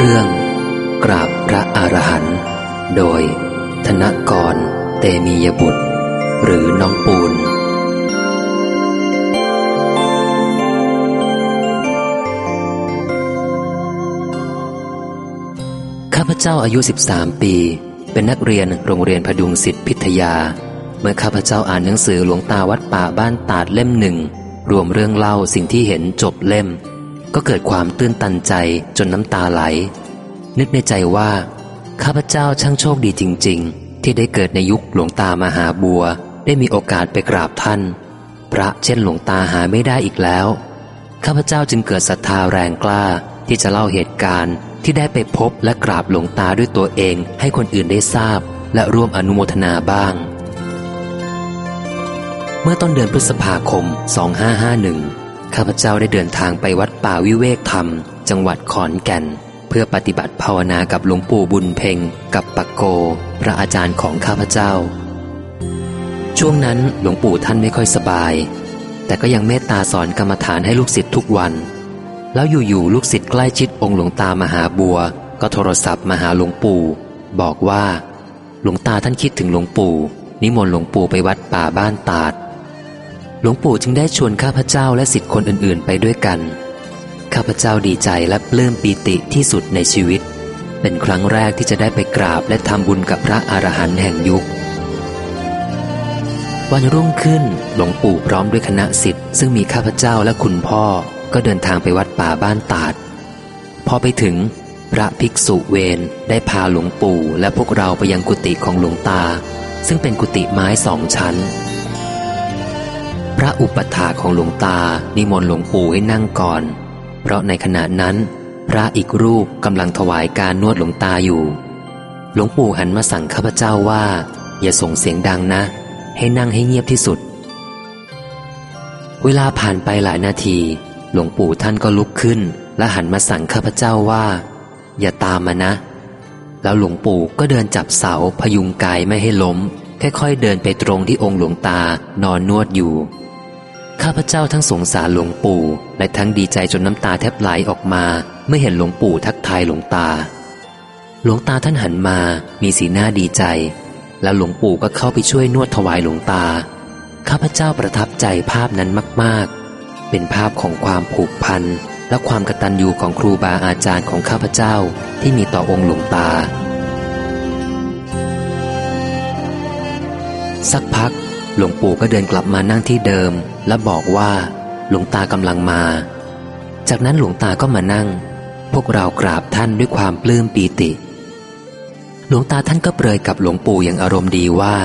เรื่อง กราบพระอรหันต์โดย ธนกร เตมียบุตร หรือน้องปูน ข้าพเจ้าอายุ 13 ปี เป็นนักเรียนโรงเรียนพดุงศิษย์พิทยา เมื่อข้าพเจ้าอ่านหนังสือหลวงตาวัดป่าบ้านตาดเล่มหนึ่ง รวมเรื่องเล่าสิ่งที่เห็นจบเล่ม ก็เกิดความตื้นตันใจจนน้ำตาไหล นึกในใจว่า ข้าพเจ้าช่างโชคดีจริง ๆ ที่ได้เกิดในยุคหลวงตามหาบัว ได้มีโอกาสไปกราบท่าน พระเช่นหลวงตาหาไม่ได้อีกแล้ว ข้าพเจ้าจึงเกิดศรัทธาแรงกล้าที่จะเล่าเหตุการณ์ที่ได้ไปพบและกราบหลวงตาด้วยตัวเอง ให้คนอื่นได้ทราบ และร่วมอนุโมทนาบ้าง เมื่อต้นเดือนพฤษภาคม 2551 ข้าพเจ้าได้เดินทางไปวัดป่าวิเวกธรรม จังหวัดขอนแก่น เพื่อปฏิบัติภาวนากับหลวงปู่บุญเพ็งกับปักโก พระอาจารย์ของข้าพเจ้า ช่วงนั้นหลวงปู่ท่านไม่ค่อยสบาย แต่ก็ยังเมตตาสอนกรรมฐานให้ลูกศิษย์ทุกวัน แล้วอยู่ๆลูกศิษย์ใกล้ชิดองค์หลวงตามหาบัว ก็โทรศัพท์มาหาหลวงปู่ บอกว่า หลวงตาท่านคิดถึงหลวงปู่ นิมนต์หลวงปู่ไปวัดป่าบ้านตาด ลวงปู่จึงได้ชวนข้าพเจ้าและศิษย์คนอื่นๆ ไปด้วยกัน ข้าพเจ้าดีใจและปลื้มปีติที่สุดในชีวิต เป็นครั้งแรกที่จะได้ไปกราบและทำบุญกับพระอรหันต์แห่งยุค วันรุ่งขึ้นหลวงปู่พร้อมด้วยคณะศิษย์ซึ่งมีข้าพเจ้าและคุณพ่อก็เดินทางไปวัดป่าบ้านตาด พอไปถึง พระภิกษุเวนได้พาหลวงปู่และพวกเราไปยังกุฏิของหลวงตา ซึ่งเป็นกุฏิไม้สองชั้น พระอุปถาของหลวงตานิมนต์หลวงปู่ให้นั่งก่อน เพราะในขณะนั้น พระอีกรูปกำลังถวายการนวดหลวงตาอยู่ หลวงปู่หันมาสั่งข้าพเจ้าว่า อย่าส่งเสียงดังนะ ให้นั่งให้เงียบที่สุด เวลาผ่านไปหลายนาที หลวงปู่ท่านก็ลุกขึ้น และหันมาสั่งข้าพเจ้าว่า อย่าตามมานะ แล้วหลวงปู่ก็เดินจับเสาพยุงกายไม่ให้ล้มค่อยๆเดินไปตรงที่องค์หลวงตานอนนวดอยู่ ข้าพเจ้าทั้งสงสารหลวงปู่ และทั้งดีใจจนน้ำตาแทบไหลออกมาเมื่อเห็นหลวงปู่ทักทายหลวงตา หลวงตาท่านหันมามีสีหน้าดีใจ แล้วหลวงปู่ก็เข้าไปช่วยนวดถวายหลวงตา ข้าพเจ้าประทับใจภาพนั้นมาก ๆ เป็นภาพของความผูกพันและความกตัญญูของครูบาอาจารย์ของข้าพเจ้าที่มีต่อองค์หลวงตา สักพัก หลวงปู่ก็เดินกลับมานั่งที่เดิม และบอกว่า หลวงตากำลังมา จากนั้นหลวงตาก็มานั่ง พวกเรากราบท่านด้วยความปลื้มปีติ หลวงตาท่านก็เปรยกับหลวงปู่อย่างอารมณ์ดีว่า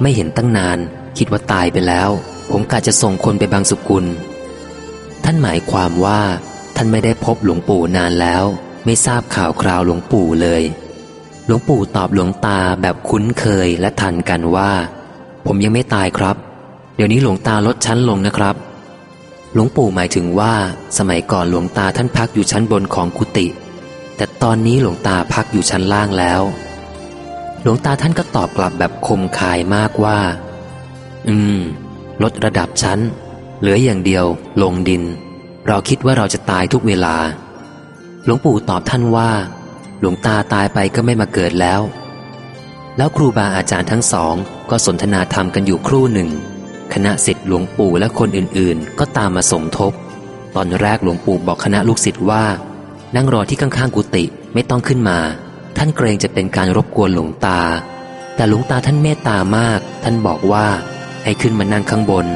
ไม่เห็นตั้งนาน คิดว่าตายไปแล้ว ผมกะจะส่งคนไปบางสุกุล ท่านหมายความว่า ท่านไม่ได้พบหลวงปู่นานแล้ว ไม่ทราบข่าวคราวหลวงปู่เลย หลวงปู่ตอบหลวงตาแบบคุ้นเคยและทันกันว่า ผมยังไม่ตายครับ เดี๋ยวนี้หลวงตาลดชั้นลงนะครับ หลวงปู่หมายถึงว่า สมัยก่อนหลวงตาท่านพักอยู่ชั้นบนของกุฏิแต่ตอนนี้หลวงตาพักอยู่ชั้นล่างแล้ว หลวงตาท่านก็ตอบกลับแบบคมคายมากว่า อืม ลดระดับชั้น เหลืออย่างเดียว ลงดิน เราคิดว่าเราจะตายทุกเวลา หลวงปู่ตอบท่านว่า หลวงตาตายไปก็ไม่มาเกิดแล้ว แล้วครูบาอาจารย์ทั้งสอง ก็สนทนาธรรมกันอยู่ครู่หนึ่ง คณะศิษย์หลวงปู่และคนอื่นๆ ก็ตามมาสมทบ ตอนแรกหลวงปู่บอกคณะลูกศิษย์ว่า นั่งรอที่ข้างๆกุฏิไม่ต้องขึ้นมา ท่านเกรงจะเป็นการรบกวนหลวงตา แต่หลวงตาท่านเมตตามาก ท่านบอกว่า ให้ขึ้นมานั่งข้างบน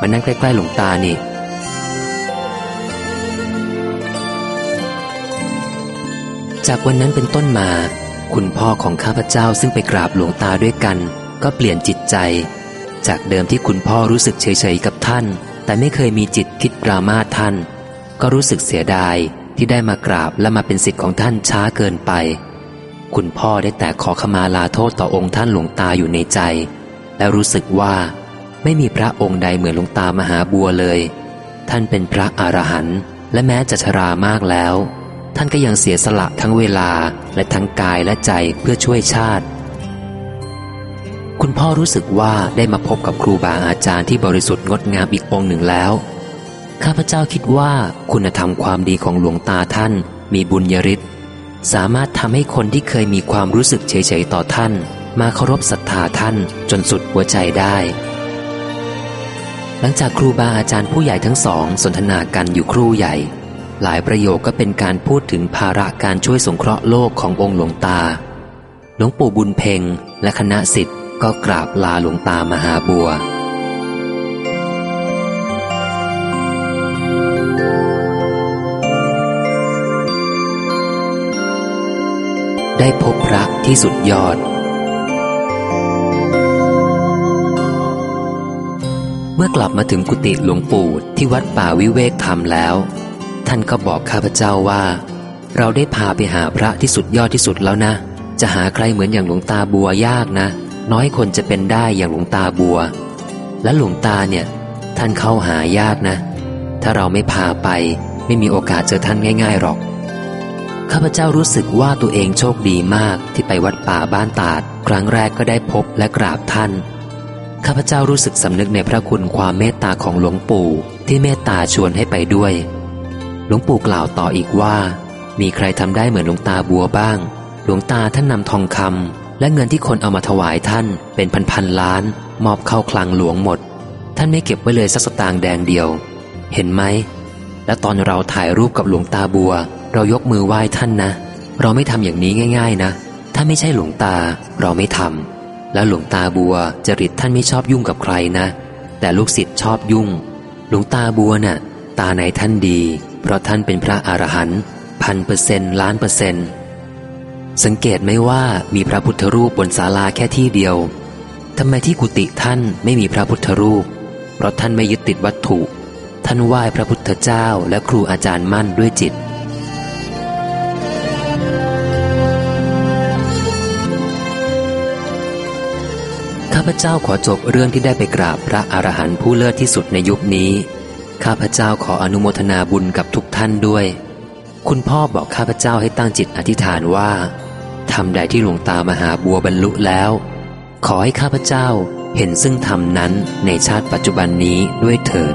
มานั่งใกล้ๆหลวงตานี่จากวันนั้นเป็นต้นมา คุณพ่อของข้าพเจ้าซึ่งไปกราบหลวงตาด้วยกัน ก็เปลี่ยนจิตใจ จากเดิมที่คุณพ่อรู้สึกเฉยๆกับท่าน แต่ไม่เคยมีจิตคิดปรามาท่าน ก็รู้สึกเสียดายที่ได้มากราบและมาเป็นสิทธิ์ของท่านช้าเกินไป คุณพ่อได้แต่ขอขมาลาโทษต่อองค์ท่านหลวงตาอยู่ในใจ และรู้สึกว่า ไม่มีพระองค์ใดเหมือนหลวงตามหาบัวเลย ท่านเป็นพระอรหันต์และแม้จะชรามากแล้ว ท่านก็ยังเสียสละทั้งเวลาและทั้งกายและใจเพื่อช่วยชาติ คุณพ่อรู้สึกว่าได้มาพบกับครูบาอาจารย์ที่บริสุทธิ์งดงามอีกองหนึ่งแล้ว ข้าพเจ้าคิดว่าคุณธรรมความดีของหลวงตาท่านมีบุญยริศสามารถทำให้คนที่เคยมีความรู้สึกเฉยๆต่อท่าน มาเคารพศรัทธาท่านจนสุดหัวใจได้ หลังจากครูบาอาจารย์ผู้ใหญ่ทั้งสองสนทนากันอยู่ครู่ใหญ่ หลายประโยคก็เป็นการพูดถึงภาระการช่วยสงเคราะห์โลกขององค์หลวงตา หลวงปู่บุญเพ็งและคณะสิทธิ์ก็กราบลาหลวงตามหาบัวได้พบพระที่สุดยอด เมื่อกลับมาถึงกุฏิหลวงปู่ที่วัดป่าวิเวกธรรมแล้ว ท่านก็บอกข้าพเจ้าว่า เราได้พาไปหาพระที่สุดยอดที่สุดแล้วนะ จะหาใครเหมือนอย่างหลวงตาบัวยากนะ น้อยคนจะเป็นได้อย่างหลวงตาบัว และหลวงตาเนี่ย ท่านเข้าหายากนะ ถ้าเราไม่พาไป ไม่มีโอกาสเจอท่านง่าย ๆหรอกข้าพเจ้ารู้สึกว่าตัวเองโชคดีมากที่ไปวัดป่าบ้านตาด ครั้งแรกก็ได้พบและกราบท่าน ข้าพเจ้ารู้สึกสำนึกในพระคุณความเมตตาของหลวงปู่ที่เมตตาชวนให้ไปด้วย หลวงปู่กล่าวต่ออีกว่า มีใครทำได้เหมือนหลวงตาบัวบ้าง หลวงตาท่านนำทองคำและเงินที่คนเอามาถวายท่านเป็นพันๆล้าน มอบเข้าคลังหลวงหมด ท่านไม่เก็บไว้เลยสักสตางค์แดงเดียว เห็นไหม และตอนเราถ่ายรูปกับหลวงตาบัว เรายกมือไหว้ท่านนะ เราไม่ทำอย่างนี้ง่าย ๆ นะ ถ้าไม่ใช่หลวงตาเราไม่ทำแล้วหลวงตาบัวจริตท่านไม่ชอบยุ่งกับใครนะ แต่ลูกศิษย์ชอบยุ่ง หลวงตาบัวน่ะ ตาไหนท่านดี เพราะท่านเป็นพระอรหันต์พันเปอร์เซนต์ล้านเปอร์เซนต์สังเกตไหมว่ามีพระพุทธรูปบนศาลาแค่ที่เดียวทำไมที่กุฏิท่านไม่มีพระพุทธรูป เพราะท่านไม่ยึดติดวัตถุ ท่านไหว้พระพุทธเจ้าและครูอาจารย์มั่นด้วยจิต ข้าพเจ้าขอจบเรื่องที่ได้ไปกราบพระอรหันต์ผู้เลิศที่สุดในยุคนี้ ข้าพเจ้าขออนุโมทนาบุญกับทุกท่านด้วย คุณพ่อบอกข้าพเจ้าให้ตั้งจิตอธิษฐานว่าทำใดที่หลวงตามหาบัวบรรลุแล้ว ขอให้ข้าพเจ้าเห็นซึ่งธรรมนั้นในชาติปัจจุบันนี้ด้วยเถิด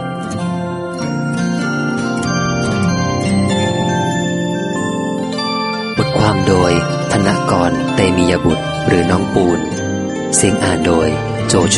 บทความโดย ธนกร เตมียบุตร หรือน้องปูน เสียงอ่านโดย โจโฉ